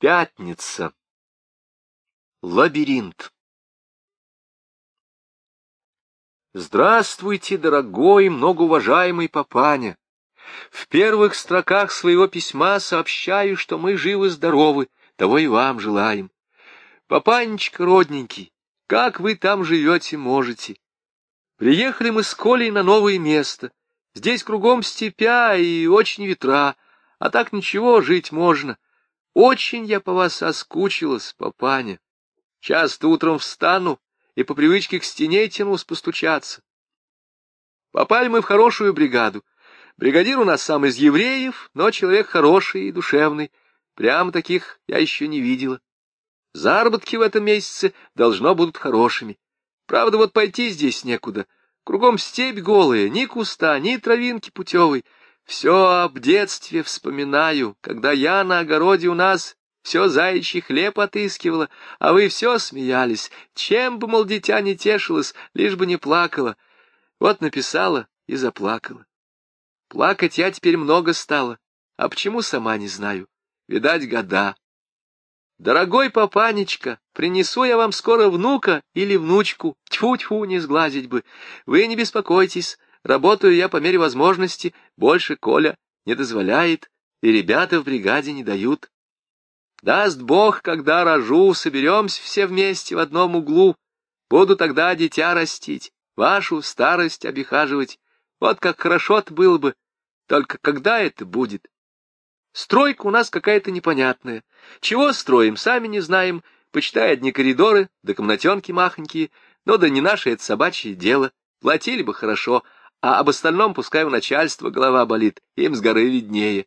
Пятница. Лабиринт. Здравствуйте, дорогой, многоуважаемый папаня. В первых строках своего письма сообщаю, что мы живы-здоровы, того и вам желаем. Папанечка родненький, как вы там живете можете? Приехали мы с Колей на новое место. Здесь кругом степя и очень ветра, а так ничего, жить можно. Очень я по вас соскучилась, папаня. Часто утром встану и по привычке к стене тянусь постучаться. Попали мы в хорошую бригаду. Бригадир у нас сам из евреев, но человек хороший и душевный. Прямо таких я еще не видела. Заработки в этом месяце должно будут хорошими. Правда, вот пойти здесь некуда. Кругом степь голая, ни куста, ни травинки путевой. Все об детстве вспоминаю, когда я на огороде у нас все заячий хлеб отыскивала, а вы все смеялись. Чем бы, мол, дитя не тешилось, лишь бы не плакала. Вот написала и заплакала. Плакать я теперь много стала, а почему сама не знаю. Видать, года. Дорогой папанечка, принесу я вам скоро внука или внучку. Тьфу-тьфу, не сглазить бы. Вы не беспокойтесь, Работаю я по мере возможности, больше Коля не дозволяет, и ребята в бригаде не дают. Даст Бог, когда рожу, соберемся все вместе в одном углу. Буду тогда дитя растить, вашу старость обихаживать. Вот как хорошо-то было бы. Только когда это будет? Стройка у нас какая-то непонятная. Чего строим, сами не знаем. Почитай одни коридоры, да комнатенки махонькие. Но да не наше это собачье дело. Платили бы хорошо, а об остальном пускай у начальства голова болит, им с горы виднее.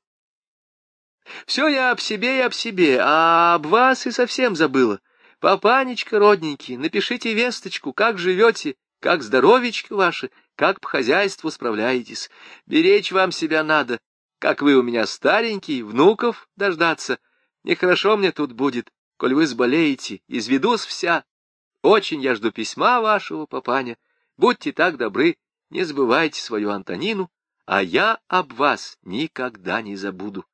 Все я об себе и об себе, а об вас и совсем забыла. Папанечка родненький, напишите весточку, как живете, как здоровечко ваше, как по хозяйству справляетесь. Беречь вам себя надо, как вы у меня старенький, внуков дождаться. Нехорошо мне тут будет, коль вы сболеете, изведусь вся. Очень я жду письма вашего, папаня. Будьте так добры, не забывайте свою Антонину, а я об вас никогда не забуду.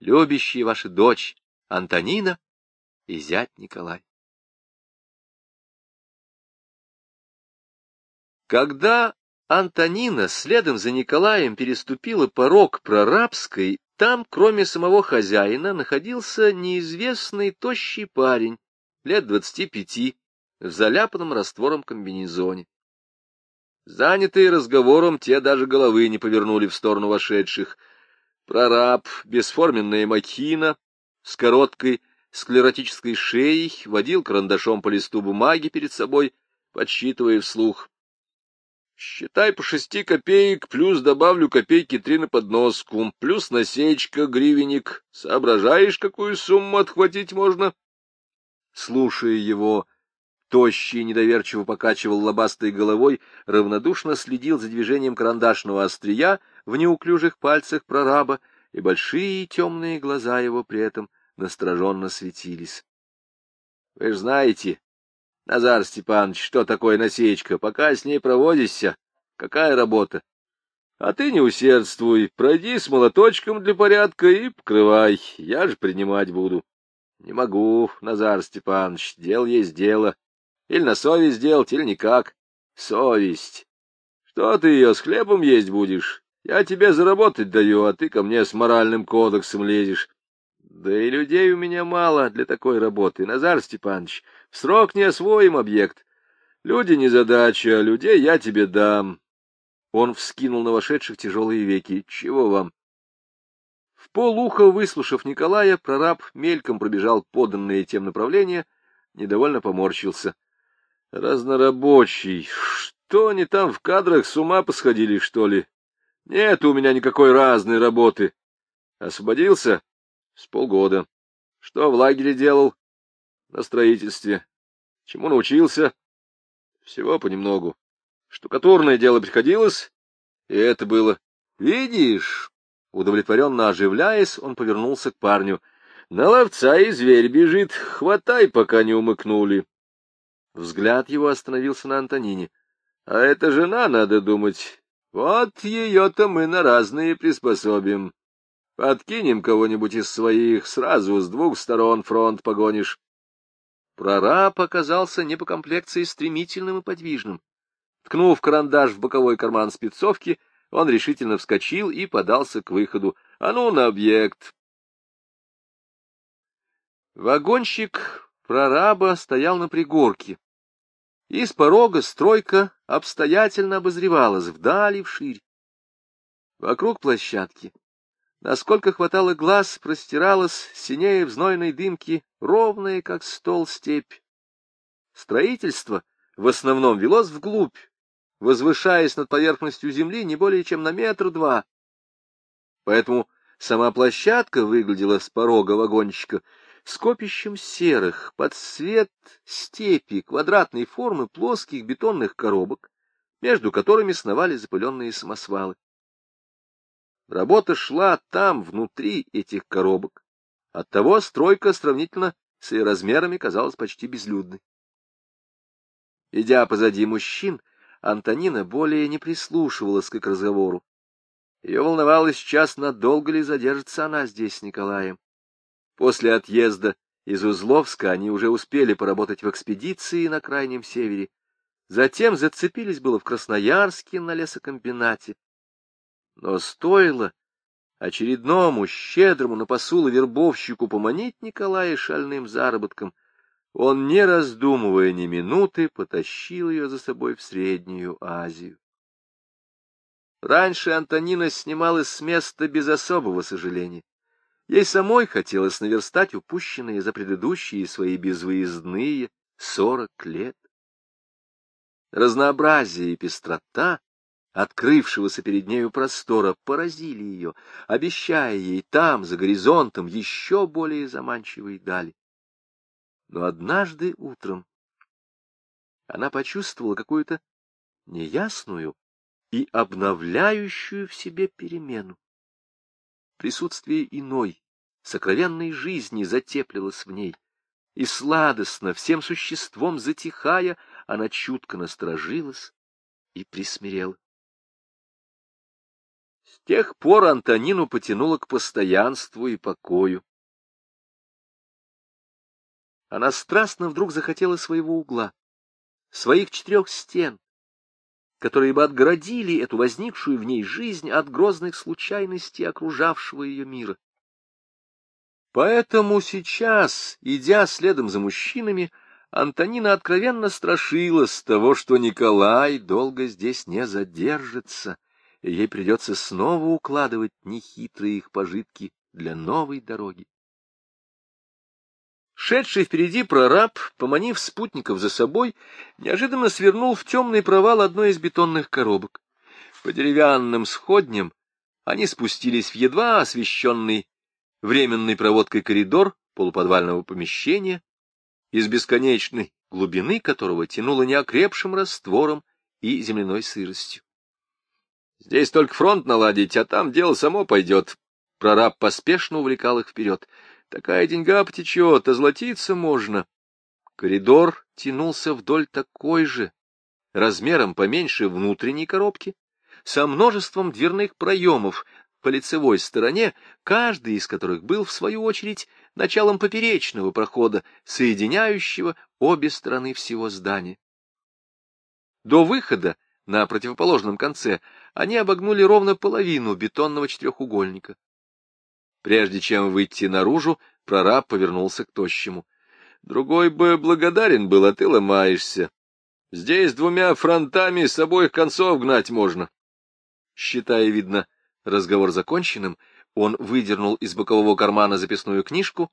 Любящие ваша дочь Антонина и зять Николай. Когда Антонина следом за Николаем переступила порог прорабской, там, кроме самого хозяина, находился неизвестный тощий парень, лет двадцати пяти, в заляпанном раствором комбинезоне. Занятые разговором, те даже головы не повернули в сторону вошедших. Прораб, бесформенная махина, с короткой склеротической шеей, водил карандашом по листу бумаги перед собой, подсчитывая вслух. Считай по шести копеек, плюс добавлю копейки три на подноску, плюс насечка, гривенник. Соображаешь, какую сумму отхватить можно? Слушая его, Тощий недоверчиво покачивал лобастой головой, равнодушно следил за движением карандашного острия в неуклюжих пальцах прораба, и большие темные глаза его при этом настороженно светились. — Вы ж знаете, Назар Степанович, что такое насечка, пока с ней проводишься, какая работа? А ты не усердствуй, пройди с молоточком для порядка и покрывай, я же принимать буду. Не могу, Назар Степанович, дело есть дело. Или на совесть делать, или никак. Совесть. Что ты ее с хлебом есть будешь? Я тебе заработать даю, а ты ко мне с моральным кодексом лезешь. Да и людей у меня мало для такой работы, Назар Степанович. В срок не освоим объект. Люди не задача, людей я тебе дам. Он вскинул на вошедших тяжелые веки. Чего вам? В полуха, выслушав Николая, прораб мельком пробежал поданные тем направления, недовольно поморщился. Разнорабочий. Что они там в кадрах с ума посходили, что ли? Нет у меня никакой разной работы. Освободился? С полгода. Что в лагере делал? На строительстве. Чему научился? Всего понемногу. Штукатурное дело приходилось, и это было. Видишь? Удовлетворенно оживляясь, он повернулся к парню. На ловца и зверь бежит, хватай, пока не умыкнули. Взгляд его остановился на Антонине. — А это жена, надо думать. Вот ее-то мы на разные приспособим. Подкинем кого-нибудь из своих, сразу с двух сторон фронт погонишь. Прораб оказался не по комплекции стремительным и подвижным. Ткнув карандаш в боковой карман спецовки, он решительно вскочил и подался к выходу. А ну, на объект! Вагонщик прораба стоял на пригорке. Из порога стройка обстоятельно обозревалась вдали вширь. Вокруг площадки Насколько хватало глаз, простиралась, синее в знойной дымке, ровная, как стол, степь. Строительство в основном велось вглубь, возвышаясь над поверхностью земли не более чем на метр-два. Поэтому сама площадка выглядела с порога вагончика скопищем серых, под цвет степи, квадратной формы плоских бетонных коробок, между которыми сновали запыленные самосвалы. Работа шла там, внутри этих коробок. Оттого стройка сравнительно с ее размерами казалась почти безлюдной. Идя позади мужчин, Антонина более не прислушивалась к их разговору. Ее волновало сейчас, надолго ли задержится она здесь с Николаем. После отъезда из Узловска они уже успели поработать в экспедиции на Крайнем Севере. Затем зацепились было в Красноярске на лесокомбинате. Но стоило очередному щедрому на посулы вербовщику поманить Николая шальным заработком, он, не раздумывая ни минуты, потащил ее за собой в Среднюю Азию. Раньше Антонина снималась с места без особого сожаления. Ей самой хотелось наверстать упущенные за предыдущие свои безвыездные сорок лет. Разнообразие и пестрота открывшегося перед нею простора, поразили ее, обещая ей там, за горизонтом, еще более заманчивые дали. Но однажды утром она почувствовала какую-то неясную и обновляющую в себе перемену. Присутствие иной, сокровенной жизни затеплилось в ней, и сладостно, всем существом затихая, она чутко насторожилась и присмирела. С тех пор Антонину потянуло к постоянству и покою. Она страстно вдруг захотела своего угла, своих четырех стен, которые бы отгородили эту возникшую в ней жизнь от грозных случайностей окружавшего ее мира. Поэтому сейчас, идя следом за мужчинами, Антонина откровенно страшилась того, что Николай долго здесь не задержится, и ей придется снова укладывать нехитрые их пожитки для новой дороги. Шедший впереди прораб, поманив спутников за собой, неожиданно свернул в темный провал одной из бетонных коробок. По деревянным сходням они спустились в едва освещенный временной проводкой коридор полуподвального помещения, из бесконечной глубины которого тянуло неокрепшим раствором и земляной сыростью. Здесь только фронт наладить, а там дело само пойдет. Прораб поспешно увлекал их вперед. Такая деньга потечет, озлотиться можно. Коридор тянулся вдоль такой же, размером поменьше внутренней коробки, со множеством дверных проемов по лицевой стороне, каждый из которых был, в свою очередь, началом поперечного прохода, соединяющего обе стороны всего здания. До выхода на противоположном конце они обогнули ровно половину бетонного четырехугольника. Прежде чем выйти наружу, прораб повернулся к тощему. Другой бы благодарен был, а ты ломаешься. Здесь двумя фронтами с обоих концов гнать можно. Считая, видно, разговор законченным, он выдернул из бокового кармана записную книжку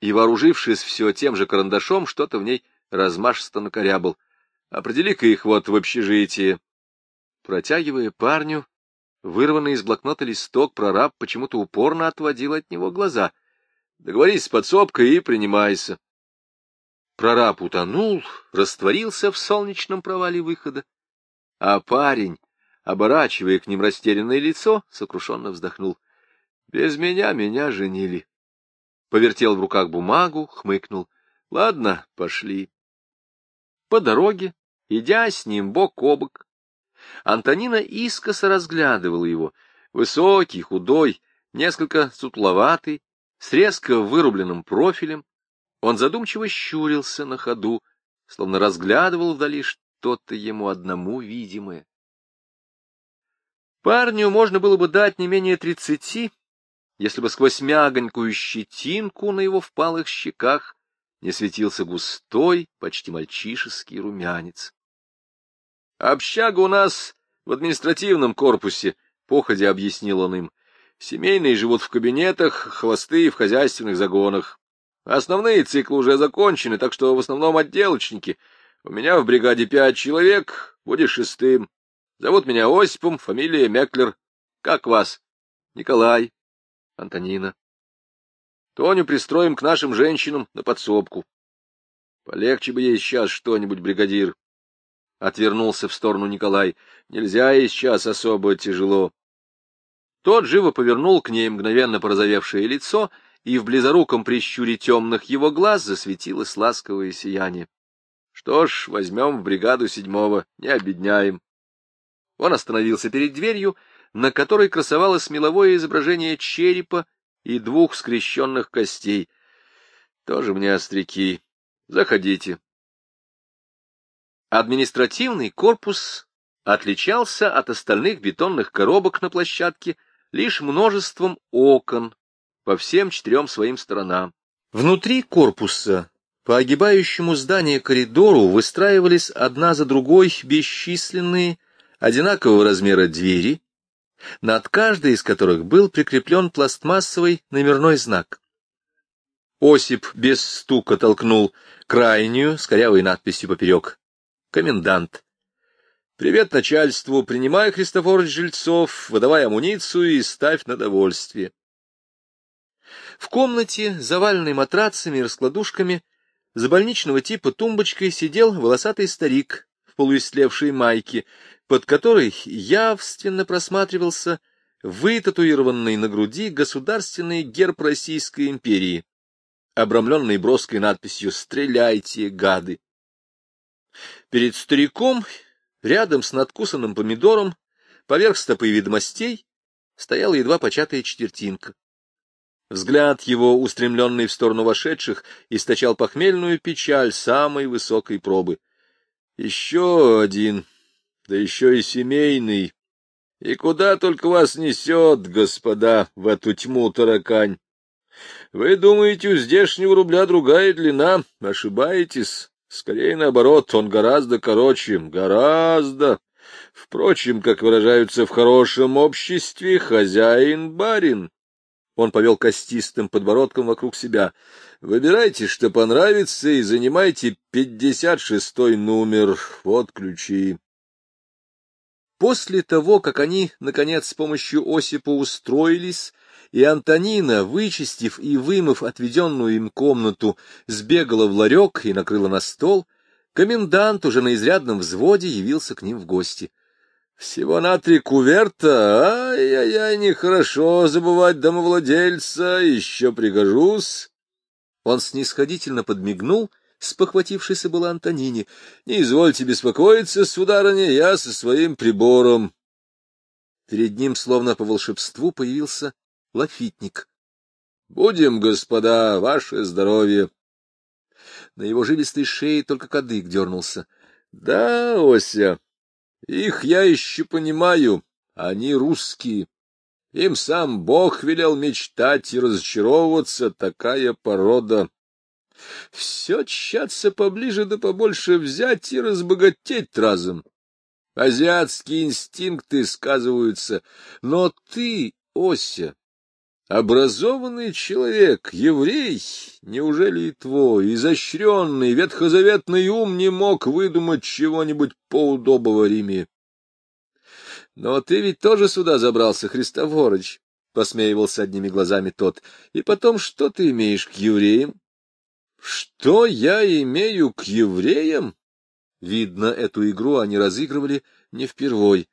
и, вооружившись все тем же карандашом, что-то в ней размашисто накорябал. Определи-ка их вот в общежитие. Протягивая парню, вырванный из блокнота листок, прораб почему-то упорно отводил от него глаза. Договорись с подсобкой и принимайся. Прораб утонул, растворился в солнечном провале выхода, а парень, оборачивая к ним растерянное лицо, сокрушенно вздохнул. Без меня меня женили. Повертел в руках бумагу, хмыкнул. Ладно, пошли. По дороге, идя с ним бок о бок, Антонина искоса разглядывала его. Высокий, худой, несколько сутловатый, с резко вырубленным профилем, он задумчиво щурился на ходу, словно разглядывал вдали что-то ему одному видимое. Парню можно было бы дать не менее тридцати, если бы сквозь мягонькую щетинку на его впалых щеках не светился густой, почти мальчишеский румянец. Общага у нас в административном корпусе, — походя объяснил он им. Семейные живут в кабинетах, холостые в хозяйственных загонах. Основные циклы уже закончены, так что в основном отделочники. У меня в бригаде пять человек, будешь шестым. Зовут меня Осипом, фамилия Меклер. Как вас? Николай. Антонина. Тоню пристроим к нашим женщинам на подсобку. Полегче бы ей сейчас что-нибудь, бригадир. Отвернулся в сторону Николай. Нельзя ей сейчас особо тяжело. Тот живо повернул к ней мгновенно порозовевшее лицо, и в близоруком прищуре темных его глаз засветилось ласковое сияние. Что ж, возьмем в бригаду седьмого, не обедняем. Он остановился перед дверью, на которой красовалось меловое изображение черепа и двух скрещенных костей. Тоже мне остряки. Заходите. Административный корпус отличался от остальных бетонных коробок на площадке лишь множеством окон по всем четырем своим сторонам. Внутри корпуса по огибающему здание коридору выстраивались одна за другой бесчисленные одинакового размера двери, над каждой из которых был прикреплен пластмассовый номерной знак. Осип без стука толкнул крайнюю с корявой надписью поперек «Комендант». «Привет начальству, принимай, Христофорович Жильцов, выдавай амуницию и ставь на довольствие». В комнате, заваленной матрацами и раскладушками, за больничного типа тумбочкой сидел волосатый старик в полуистлевшей майке, под которой явственно просматривался вытатуированный на груди государственный герб Российской империи, обрамленный броской надписью «Стреляйте, гады!». Перед стариком, рядом с надкусанным помидором, поверх стопы ведомостей, стояла едва початая четвертинка. Взгляд его, устремленный в сторону вошедших, источал похмельную печаль самой высокой пробы. Еще один да еще и семейный. И куда только вас несет, господа, в эту тьму таракань? Вы думаете, у здешнего рубля другая длина? Ошибаетесь. Скорее наоборот, он гораздо короче, гораздо. Впрочем, как выражаются в хорошем обществе, хозяин-барин. Он повел костистым подбородком вокруг себя. Выбирайте, что понравится, и занимайте пятьдесят шестой номер. Вот ключи. После того, как они, наконец, с помощью Осипа устроились, и Антонина, вычистив и вымыв отведенную им комнату, сбегала в ларек и накрыла на стол, комендант уже на изрядном взводе явился к ним в гости. — Всего на три куверта? Ай-яй-яй, нехорошо забывать домовладельца, еще пригожусь. Он снисходительно подмигнул — спохватившейся была Антонине. — Не извольте беспокоиться, сударыня, я со своим прибором. Перед ним, словно по волшебству, появился лафитник. — Будем, господа, ваше здоровье. На его жилистой шее только кадык дернулся. — Да, Ося, их я еще понимаю, они русские. Им сам Бог велел мечтать и разочаровываться, такая порода. Все тщаться поближе да побольше взять и разбогатеть разом. Азиатские инстинкты сказываются, но ты, Ося, образованный человек, еврей, неужели и твой, изощренный, ветхозаветный ум не мог выдумать чего-нибудь поудобого Риме? Но ты ведь тоже сюда забрался, Христофорыч, — посмеивался одними глазами тот. — И потом, что ты имеешь к евреям? Что я имею к евреям? Видно, эту игру они разыгрывали не впервой.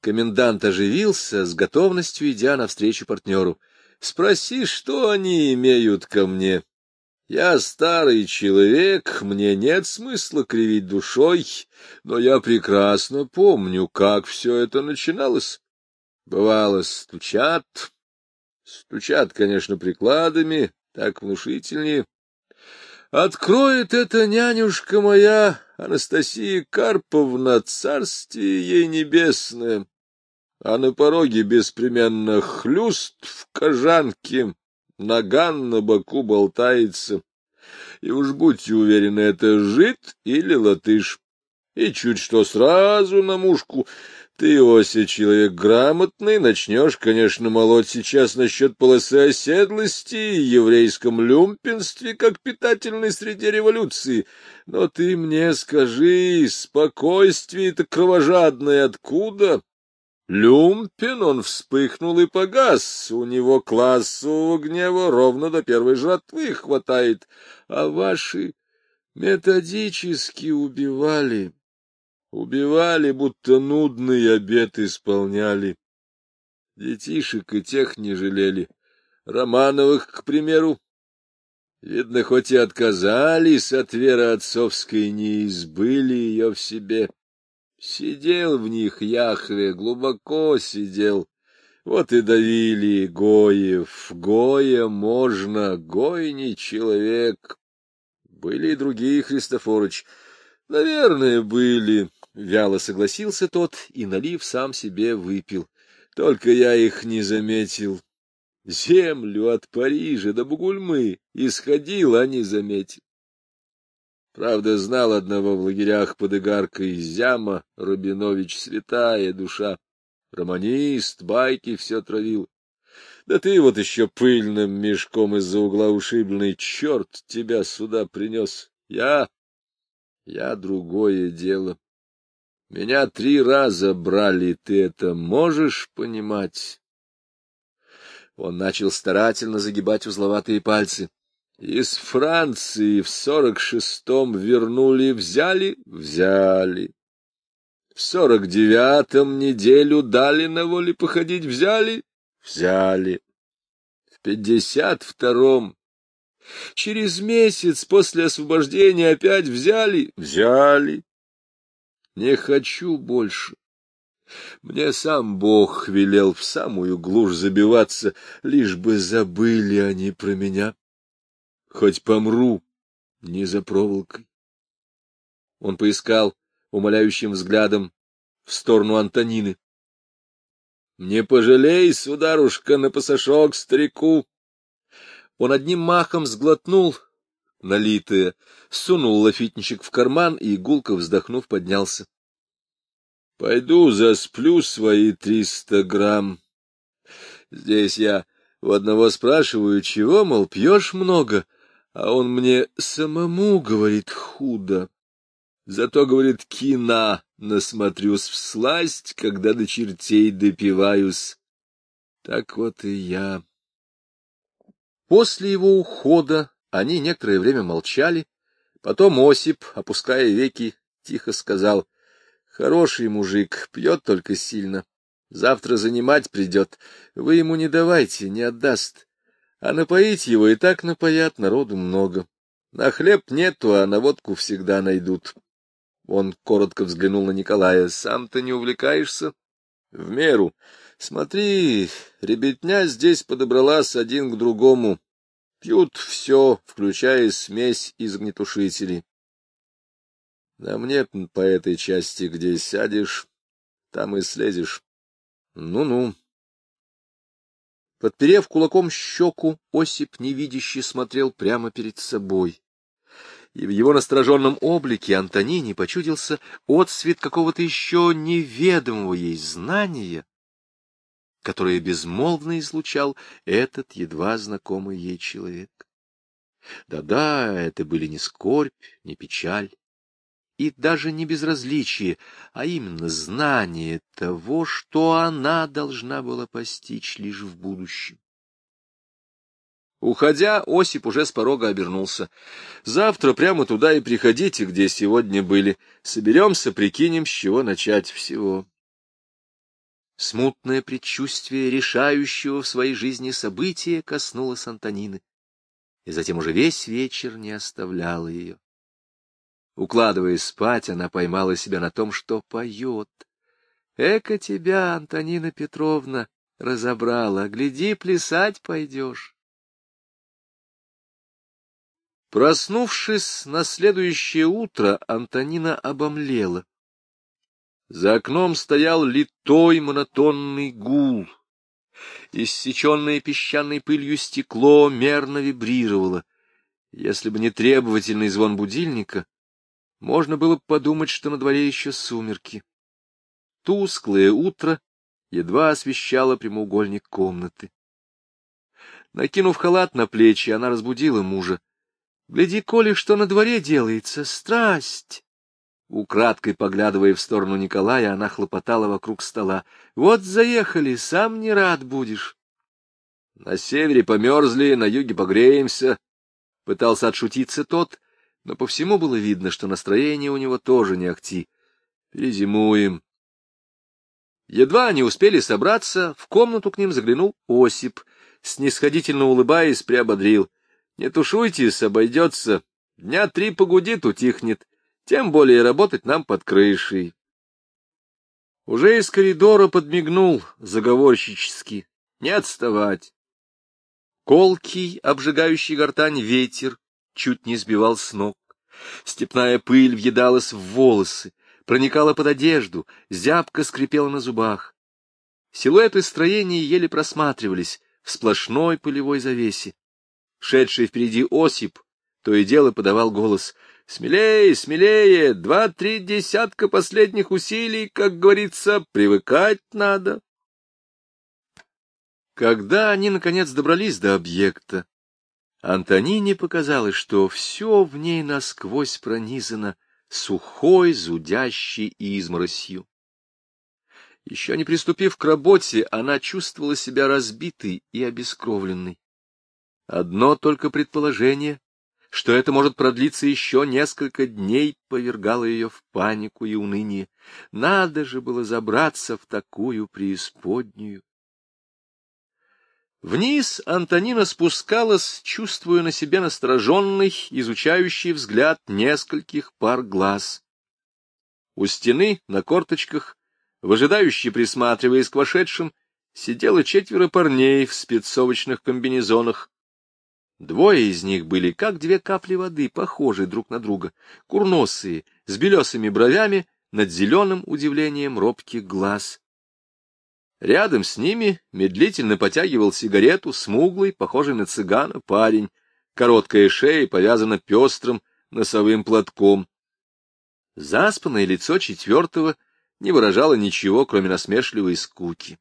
Комендант оживился, с готовностью идя навстречу партнеру. Спроси, что они имеют ко мне. Я старый человек, мне нет смысла кривить душой, но я прекрасно помню, как все это начиналось. Бывало, стучат, Стучат, конечно, прикладами, так внушительнее. Откроет это нянюшка моя, Анастасия Карповна, царствие ей небесное, а на пороге беспременно хлюст в кожанке, наган на боку болтается. И уж будьте уверены, это жид или латыш. И чуть что сразу на мушку. Ты, Ося, человек грамотный, начнешь, конечно, молоть сейчас насчет полосы оседлости и еврейском люмпенстве, как питательной среди революции. Но ты мне скажи, спокойствие-то кровожадное откуда? Люмпин, он вспыхнул и погас, у него классового гнева ровно до первой жратвы хватает, а ваши методически убивали. Убивали, будто нудный обед исполняли. Детишек и тех не жалели. Романовых, к примеру. Видно, хоть и отказались от веры отцовской, не избыли ее в себе. Сидел в них Яхве, глубоко сидел. Вот и давили Гоев. Гоя можно, Гой не человек. Были и другие, Христофорыч. Наверное, были. Вяло согласился тот и, налив, сам себе выпил. Только я их не заметил. Землю от Парижа до Бугульмы исходил, а не заметил. Правда, знал одного в лагерях под Игаркой Зяма, Рубинович, святая душа. Романист, байки все травил. Да ты вот еще пыльным мешком из-за угла ушибленный, черт тебя сюда принес. Я... я другое дело. Меня три раза брали, ты это можешь понимать? Он начал старательно загибать узловатые пальцы. Из Франции в сорок шестом вернули, взяли, взяли. В сорок девятом неделю дали на воле походить, взяли, взяли. В пятьдесят втором через месяц после освобождения опять взяли, взяли. Не хочу больше. Мне сам Бог велел в самую глушь забиваться, лишь бы забыли они про меня. Хоть помру, не за проволокой. Он поискал умоляющим взглядом в сторону Антонины. — Не пожалей, сударушка, на пасашок старику. Он одним махом сглотнул налитое, сунул лафитничек в карман и, гулко вздохнув, поднялся. — Пойду засплю свои триста грамм. Здесь я у одного спрашиваю, чего, мол, пьешь много, а он мне самому говорит худо. Зато, говорит, кина насмотрюсь в сласть, когда до чертей допиваюсь. Так вот и я. После его ухода они некоторое время молчали. Потом Осип, опуская веки, тихо сказал, — Хороший мужик, пьет только сильно. Завтра занимать придет. Вы ему не давайте, не отдаст. А напоить его и так напоят, народу много. На хлеб нету, а на водку всегда найдут. Он коротко взглянул на Николая. — Сам-то не увлекаешься? — В меру. Смотри, ребятня здесь подобралась один к другому. Пьют все, включая смесь из огнетушителей. А мне по этой части, где сядешь, там и слезешь. Ну-ну. Подперев кулаком щеку, Осип невидяще смотрел прямо перед собой. И в его настороженном облике Антонине почудился отсвет какого-то еще неведомого ей знания, которое безмолвно излучал этот едва знакомый ей человек. Да-да, это были не скорбь, не печаль, и даже не безразличие, а именно знание того, что она должна была постичь лишь в будущем. Уходя, Осип уже с порога обернулся. «Завтра прямо туда и приходите, где сегодня были. Соберемся, прикинем, с чего начать всего». Смутное предчувствие решающего в своей жизни события коснулось Антонины, и затем уже весь вечер не оставляло ее. Укладываясь спать, она поймала себя на том, что поет. Эка тебя, Антонина Петровна, разобрала, гляди, плясать пойдешь. Проснувшись на следующее утро, Антонина обомлела. За окном стоял литой монотонный гул. Иссеченное песчаной пылью стекло мерно вибрировало. Если бы не требовательный звон будильника, можно было бы подумать, что на дворе еще сумерки. Тусклое утро едва освещало прямоугольник комнаты. Накинув халат на плечи, она разбудила мужа. — Гляди, Коля, что на дворе делается, страсть! Украдкой поглядывая в сторону Николая, она хлопотала вокруг стола. — Вот заехали, сам не рад будешь. — На севере померзли, на юге погреемся. Пытался отшутиться тот, но по всему было видно, что настроение у него тоже не ахти. Перезимуем. Едва они успели собраться, в комнату к ним заглянул Осип, снисходительно улыбаясь, приободрил. — Не тушуйтесь, обойдется. Дня три погудит, утихнет. Тем более работать нам под крышей. Уже из коридора подмигнул заговорщически. Не отставать. Колкий, обжигающий гортань ветер чуть не сбивал с ног. Степная пыль въедалась в волосы, проникала под одежду, зябко скрипела на зубах. Силуэты строений еле просматривались в сплошной пылевой завесе. Шедший впереди Осип то и дело подавал голос. «Смелее, смелее! Два-три десятка последних усилий, как говорится, привыкать надо!» Когда они, наконец, добрались до объекта, Антонине показалось, что все в ней насквозь пронизано сухой, зудящей изморосью. Еще не приступив к работе, она чувствовала себя разбитой и обескровленной. Одно только предположение, что это может продлиться еще несколько дней, повергало ее в панику и уныние. Надо же было забраться в такую преисподнюю. Вниз Антонина спускалась, чувствуя на себе настороженный, изучающий взгляд нескольких пар глаз. У стены, на корточках, выжидающе присматриваясь к вошедшим, сидело четверо парней в спецовочных комбинезонах. Двое из них были, как две капли воды, похожи друг на друга, курносые, с белесыми бровями, над зеленым удивлением робких глаз. Рядом с ними медлительно потягивал сигарету смуглый, похожий на цыгана, парень. Короткая шея повязана пестрым носовым платком. Заспанное лицо четвертого не выражало ничего, кроме насмешливой скуки.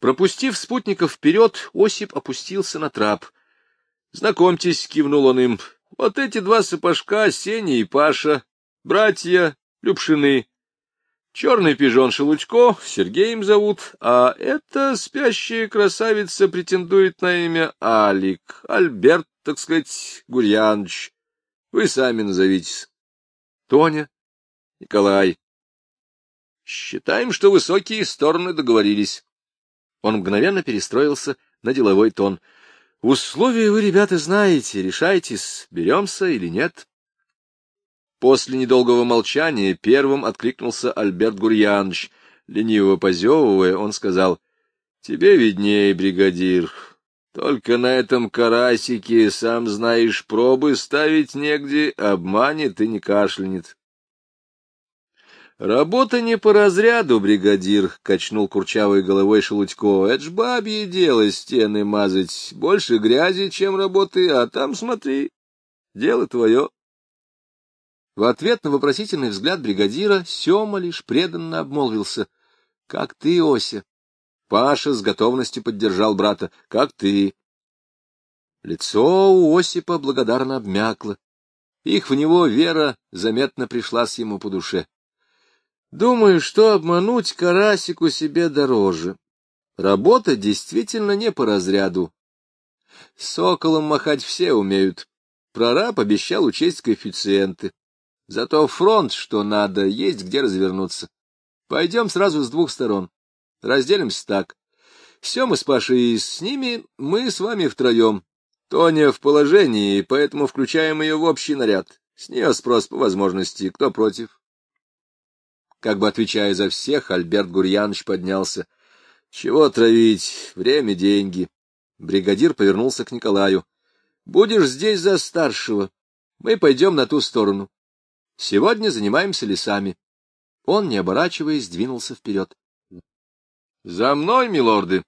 Пропустив спутников вперед, Осип опустился на трап. — Знакомьтесь, — кивнул он им, — вот эти два сапожка, Сеня и Паша, братья Любшины. Черный пижон Шелудько, Сергеем зовут, а эта спящая красавица претендует на имя Алик, Альберт, так сказать, Гурьянович. Вы сами назовитесь. Тоня, Николай. Считаем, что высокие стороны договорились. Он мгновенно перестроился на деловой тон. Условия вы, ребята, знаете, решайтесь, беремся или нет. После недолгого молчания первым откликнулся Альберт Гурьянович. Лениво позевывая, он сказал, — Тебе виднее, бригадир. Только на этом карасике, сам знаешь, пробы ставить негде, обманет и не кашлянет. — Работа не по разряду, бригадир, — качнул курчавой головой Шелудько. — Это ж бабье дело стены мазать. Больше грязи, чем работы, а там, смотри, дело твое. В ответ на вопросительный взгляд бригадира Сема лишь преданно обмолвился. — Как ты, Ося? Паша с готовностью поддержал брата. — Как ты? Лицо у Осипа благодарно обмякло. Их в него вера заметно пришлась ему по душе. Думаю, что обмануть Карасику себе дороже. Работа действительно не по разряду. Соколом махать все умеют. Прораб обещал учесть коэффициенты. Зато фронт, что надо, есть где развернуться. Пойдем сразу с двух сторон. Разделимся так. Все мы с Пашей с ними, мы с вами втроем. Тоня в положении, поэтому включаем ее в общий наряд. С нее спрос по возможности. Кто против? Как бы отвечая за всех, Альберт Гурьянович поднялся. Чего травить? Время — деньги. Бригадир повернулся к Николаю. — Будешь здесь за старшего. Мы пойдем на ту сторону. Сегодня занимаемся лесами. Он, не оборачиваясь, двинулся вперед. — За мной, милорды!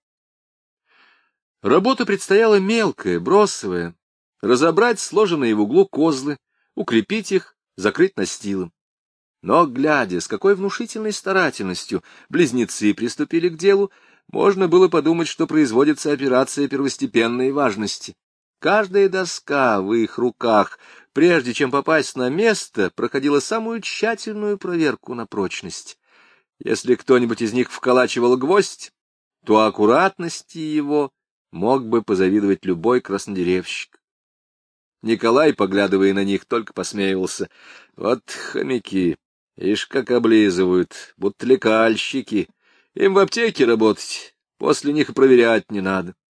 Работа предстояла мелкая, бросовая. Разобрать сложенные в углу козлы, укрепить их, закрыть настилом. Но, глядя, с какой внушительной старательностью близнецы приступили к делу, можно было подумать, что производится операция первостепенной важности. Каждая доска в их руках, прежде чем попасть на место, проходила самую тщательную проверку на прочность. Если кто-нибудь из них вколачивал гвоздь, то аккуратности его мог бы позавидовать любой краснодеревщик. Николай, поглядывая на них, только посмеивался. Вот хомяки, ишь как облизывают, будто лекальщики. Им в аптеке работать, после них и проверять не надо.